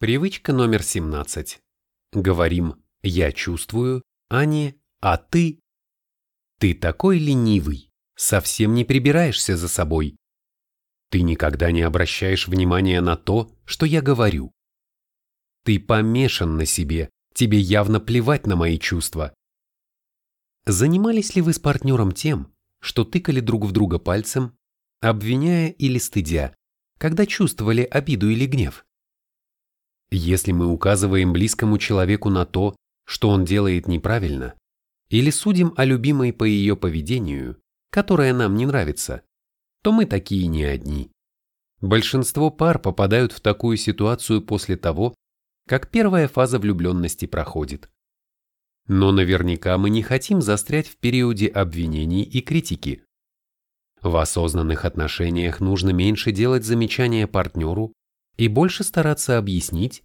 Привычка номер 17. Говорим «я чувствую», а не «а ты». Ты такой ленивый, совсем не прибираешься за собой. Ты никогда не обращаешь внимания на то, что я говорю. Ты помешан на себе, тебе явно плевать на мои чувства. Занимались ли вы с партнером тем, что тыкали друг в друга пальцем, обвиняя или стыдя, когда чувствовали обиду или гнев? Если мы указываем близкому человеку на то, что он делает неправильно, или судим о любимой по ее поведению, которое нам не нравится, то мы такие не одни. Большинство пар попадают в такую ситуацию после того, как первая фаза влюбленности проходит. Но наверняка мы не хотим застрять в периоде обвинений и критики. В осознанных отношениях нужно меньше делать замечания партнеру и больше стараться объяснить,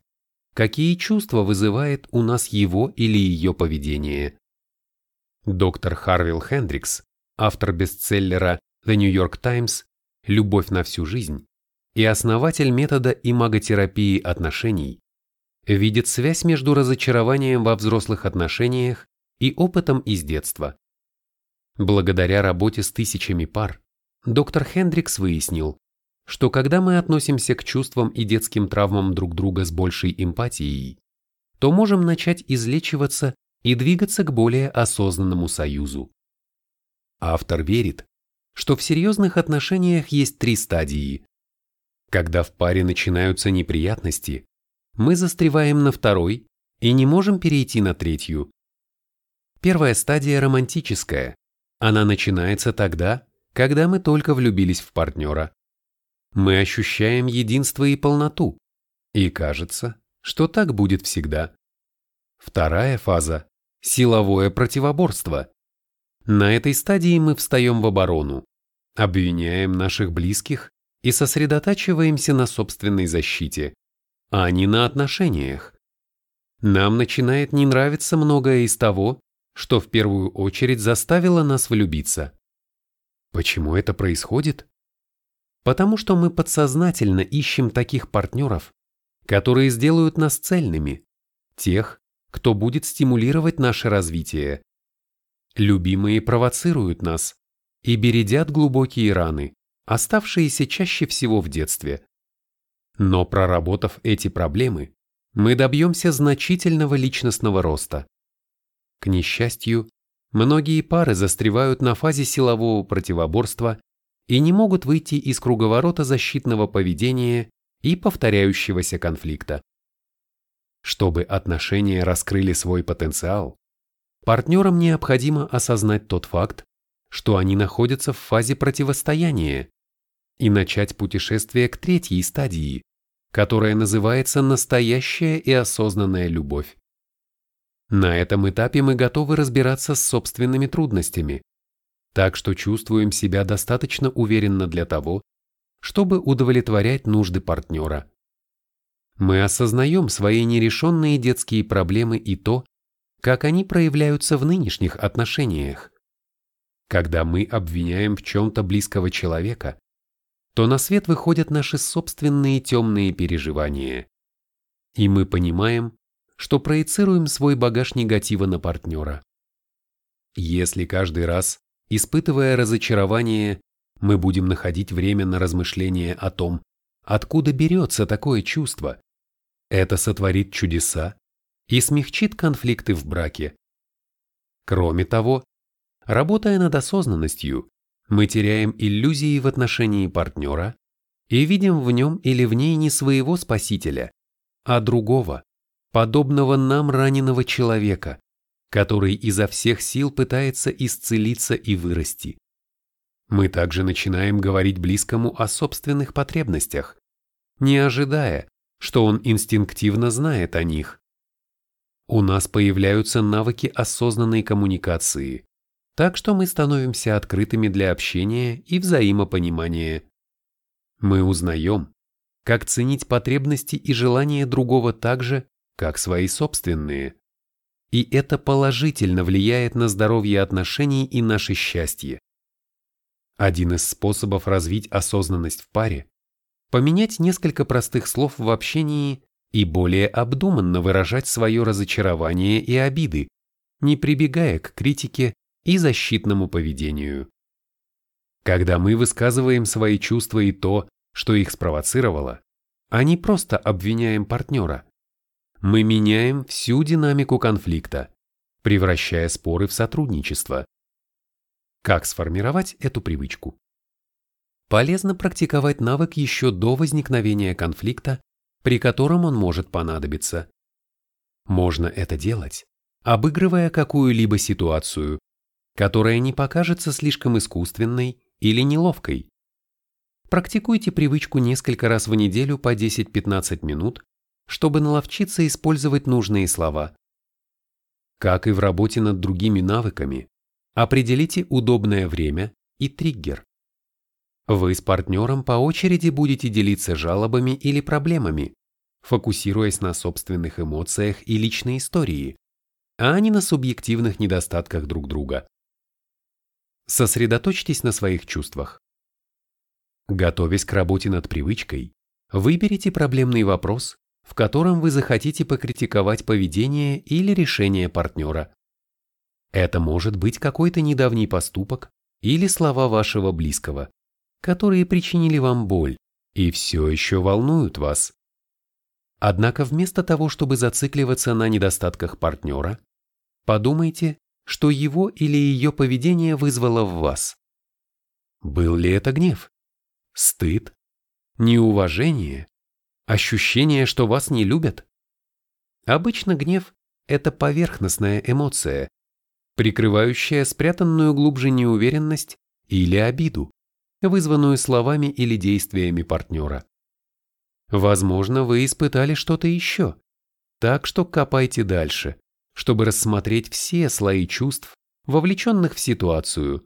какие чувства вызывает у нас его или ее поведение. Доктор Харвилл Хендрикс, автор бестселлера The New York Times «Любовь на всю жизнь» и основатель метода имаготерапии отношений, видит связь между разочарованием во взрослых отношениях и опытом из детства. Благодаря работе с тысячами пар, доктор Хендрикс выяснил, что когда мы относимся к чувствам и детским травмам друг друга с большей эмпатией, то можем начать излечиваться и двигаться к более осознанному союзу. Автор верит, что в серьезных отношениях есть три стадии. Когда в паре начинаются неприятности, мы застреваем на второй и не можем перейти на третью. Первая стадия романтическая. Она начинается тогда, когда мы только влюбились в партнера мы ощущаем единство и полноту, и кажется, что так будет всегда. Вторая фаза – силовое противоборство. На этой стадии мы встаем в оборону, обвиняем наших близких и сосредотачиваемся на собственной защите, а не на отношениях. Нам начинает не нравиться многое из того, что в первую очередь заставило нас влюбиться. Почему это происходит? Потому что мы подсознательно ищем таких партнеров, которые сделают нас цельными, тех, кто будет стимулировать наше развитие. Любимые провоцируют нас и бередят глубокие раны, оставшиеся чаще всего в детстве. Но проработав эти проблемы, мы добьемся значительного личностного роста. К несчастью, многие пары застревают на фазе силового противоборства и не могут выйти из круговорота защитного поведения и повторяющегося конфликта. Чтобы отношения раскрыли свой потенциал, партнерам необходимо осознать тот факт, что они находятся в фазе противостояния, и начать путешествие к третьей стадии, которая называется настоящая и осознанная любовь. На этом этапе мы готовы разбираться с собственными трудностями, так что чувствуем себя достаточно уверенно для того, чтобы удовлетворять нужды партнера. Мы осознаем свои нерешенные детские проблемы и то, как они проявляются в нынешних отношениях. Когда мы обвиняем в чем-то близкого человека, то на свет выходят наши собственные темные переживания. И мы понимаем, что проецируем свой багаж негатива на партнера. Если каждый раз, Испытывая разочарование, мы будем находить время на размышление о том, откуда берется такое чувство. Это сотворит чудеса и смягчит конфликты в браке. Кроме того, работая над осознанностью, мы теряем иллюзии в отношении партнера и видим в нем или в ней не своего спасителя, а другого, подобного нам раненого человека, который изо всех сил пытается исцелиться и вырасти. Мы также начинаем говорить близкому о собственных потребностях, не ожидая, что он инстинктивно знает о них. У нас появляются навыки осознанной коммуникации, так что мы становимся открытыми для общения и взаимопонимания. Мы узнаем, как ценить потребности и желания другого так же, как свои собственные и это положительно влияет на здоровье отношений и наше счастье. Один из способов развить осознанность в паре – поменять несколько простых слов в общении и более обдуманно выражать свое разочарование и обиды, не прибегая к критике и защитному поведению. Когда мы высказываем свои чувства и то, что их спровоцировало, а не просто обвиняем партнера, мы меняем всю динамику конфликта, превращая споры в сотрудничество. Как сформировать эту привычку? Полезно практиковать навык еще до возникновения конфликта, при котором он может понадобиться. Можно это делать, обыгрывая какую-либо ситуацию, которая не покажется слишком искусственной или неловкой. Практикуйте привычку несколько раз в неделю по 10-15 минут, чтобы наловчиться использовать нужные слова. Как и в работе над другими навыками, определите удобное время и триггер. Вы с партнером по очереди будете делиться жалобами или проблемами, фокусируясь на собственных эмоциях и личной истории, а не на субъективных недостатках друг друга. Сосредоточьтесь на своих чувствах. Готовясь к работе над привычкой, выберите проблемный вопрос, в котором вы захотите покритиковать поведение или решение партнера. Это может быть какой-то недавний поступок или слова вашего близкого, которые причинили вам боль и все еще волнуют вас. Однако вместо того, чтобы зацикливаться на недостатках партнера, подумайте, что его или ее поведение вызвало в вас. Был ли это гнев? Стыд? Неуважение? Ощущение, что вас не любят? Обычно гнев – это поверхностная эмоция, прикрывающая спрятанную глубже неуверенность или обиду, вызванную словами или действиями партнера. Возможно, вы испытали что-то еще, так что копайте дальше, чтобы рассмотреть все слои чувств, вовлеченных в ситуацию.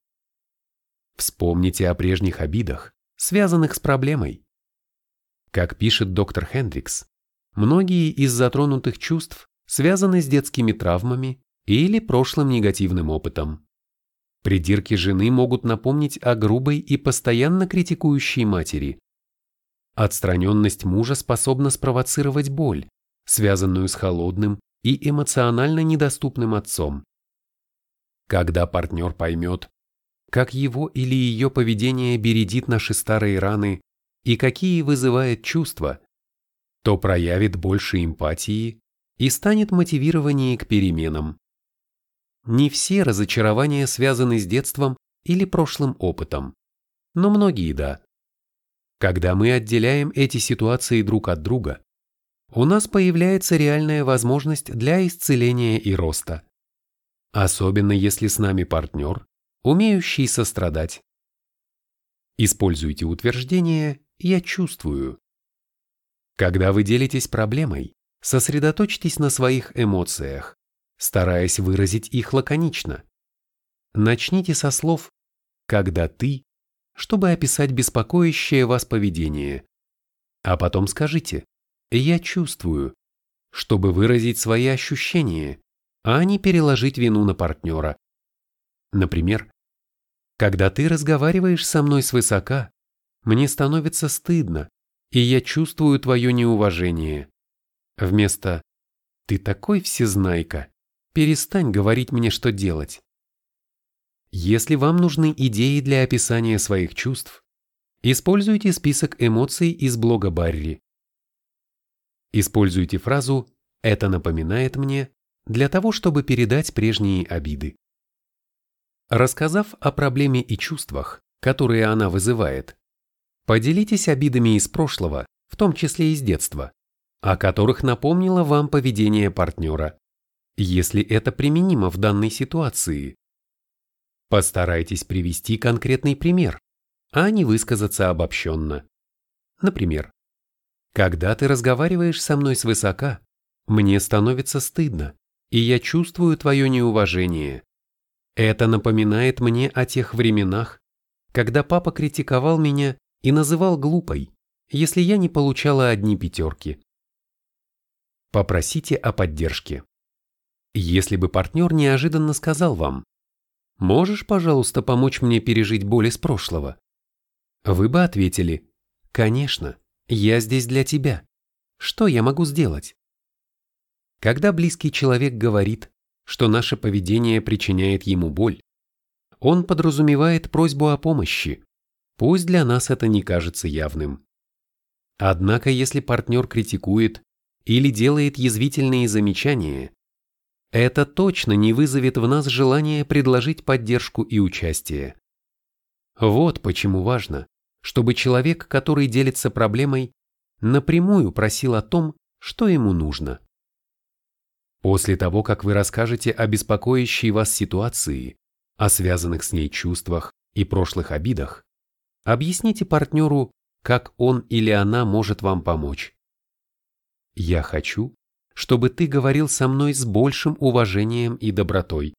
Вспомните о прежних обидах, связанных с проблемой. Как пишет доктор Хендрикс, многие из затронутых чувств связаны с детскими травмами или прошлым негативным опытом. Придирки жены могут напомнить о грубой и постоянно критикующей матери. Отстраненность мужа способна спровоцировать боль, связанную с холодным и эмоционально недоступным отцом. Когда партнер поймет, как его или ее поведение бередит наши старые раны и какие вызывает чувства, то проявит больше эмпатии и станет мотивированнее к переменам. Не все разочарования связаны с детством или прошлым опытом, но многие да. Когда мы отделяем эти ситуации друг от друга, у нас появляется реальная возможность для исцеления и роста. Особенно если с нами партнер, умеющий сострадать. Используйте утверждение «я чувствую». Когда вы делитесь проблемой, сосредоточьтесь на своих эмоциях, стараясь выразить их лаконично. Начните со слов «когда ты», чтобы описать беспокоящее вас поведение, а потом скажите «я чувствую», чтобы выразить свои ощущения, а не переложить вину на партнера. Например, когда ты разговариваешь со мной свысока, мне становится стыдно, и я чувствую твое неуважение. Вместо «ты такой всезнайка, перестань говорить мне, что делать». Если вам нужны идеи для описания своих чувств, используйте список эмоций из блога Барри. Используйте фразу «это напоминает мне» для того, чтобы передать прежние обиды. Рассказав о проблеме и чувствах, которые она вызывает, поделитесь обидами из прошлого, в том числе из детства, о которых напомнило вам поведение партнера, если это применимо в данной ситуации. Постарайтесь привести конкретный пример, а не высказаться обобщенно. Например, «Когда ты разговариваешь со мной свысока, мне становится стыдно, и я чувствую твое неуважение. Это напоминает мне о тех временах, когда папа критиковал меня и называл глупой, если я не получала одни пятерки. Попросите о поддержке. Если бы партнер неожиданно сказал вам, «Можешь, пожалуйста, помочь мне пережить боль из прошлого?» Вы бы ответили, «Конечно, я здесь для тебя. Что я могу сделать? Когда близкий человек говорит, что наше поведение причиняет ему боль, он подразумевает просьбу о помощи, пусть для нас это не кажется явным. Однако если партнер критикует или делает язвительные замечания, это точно не вызовет в нас желание предложить поддержку и участие. Вот почему важно, чтобы человек, который делится проблемой, напрямую просил о том, что ему нужно. После того, как вы расскажете о беспокоящей вас ситуации, о связанных с ней чувствах и прошлых обидах, объясните партнеру, как он или она может вам помочь. Я хочу, чтобы ты говорил со мной с большим уважением и добротой.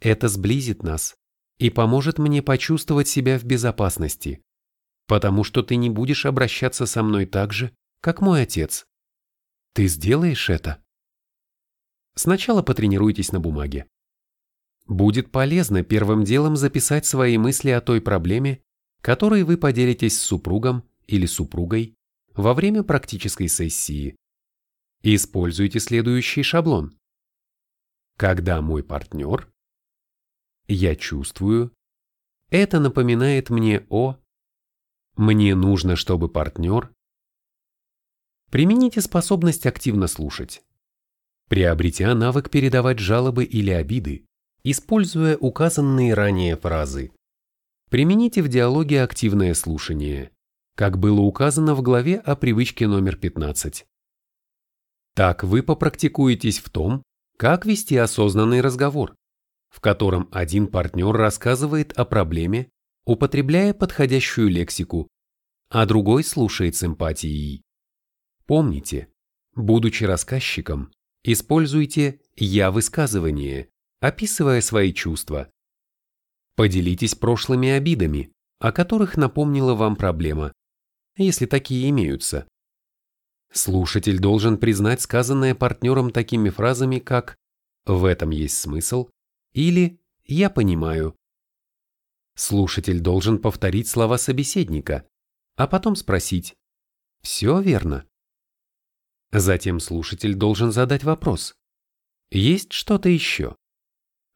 Это сблизит нас и поможет мне почувствовать себя в безопасности, потому что ты не будешь обращаться со мной так же, как мой отец. Ты сделаешь это? Сначала потренируйтесь на бумаге. Будет полезно первым делом записать свои мысли о той проблеме, которой вы поделитесь с супругом или супругой во время практической сессии. Используйте следующий шаблон. Когда мой партнер, я чувствую, это напоминает мне о, мне нужно, чтобы партнер, примените способность активно слушать. Приобретя навык передавать жалобы или обиды, используя указанные ранее фразы, примените в диалоге активное слушание, как было указано в главе о привычке номер 15. Так вы попрактикуетесь в том, как вести осознанный разговор, в котором один партнер рассказывает о проблеме, употребляя подходящую лексику, а другой слушает с эмпатией. Помните, будучи рассказчиком, используйте «я-высказывание», описывая свои чувства. Поделитесь прошлыми обидами, о которых напомнила вам проблема, если такие имеются. Слушатель должен признать сказанное партнером такими фразами, как «в этом есть смысл» или «я понимаю». Слушатель должен повторить слова собеседника, а потом спросить «все верно?». Затем слушатель должен задать вопрос «есть что-то еще?»,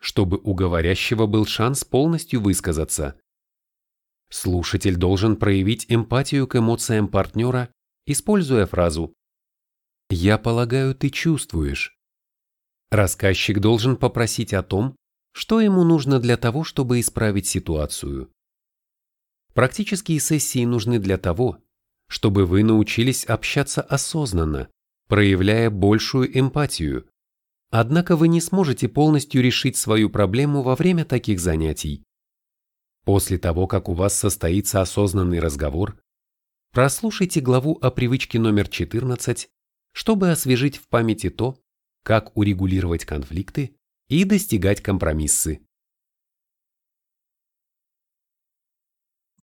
чтобы у говорящего был шанс полностью высказаться. Слушатель должен проявить эмпатию к эмоциям партнера используя фразу «Я полагаю, ты чувствуешь». Рассказчик должен попросить о том, что ему нужно для того, чтобы исправить ситуацию. Практические сессии нужны для того, чтобы вы научились общаться осознанно, проявляя большую эмпатию. Однако вы не сможете полностью решить свою проблему во время таких занятий. После того, как у вас состоится осознанный разговор, Прослушайте главу о привычке номер 14, чтобы освежить в памяти то, как урегулировать конфликты и достигать компромиссы.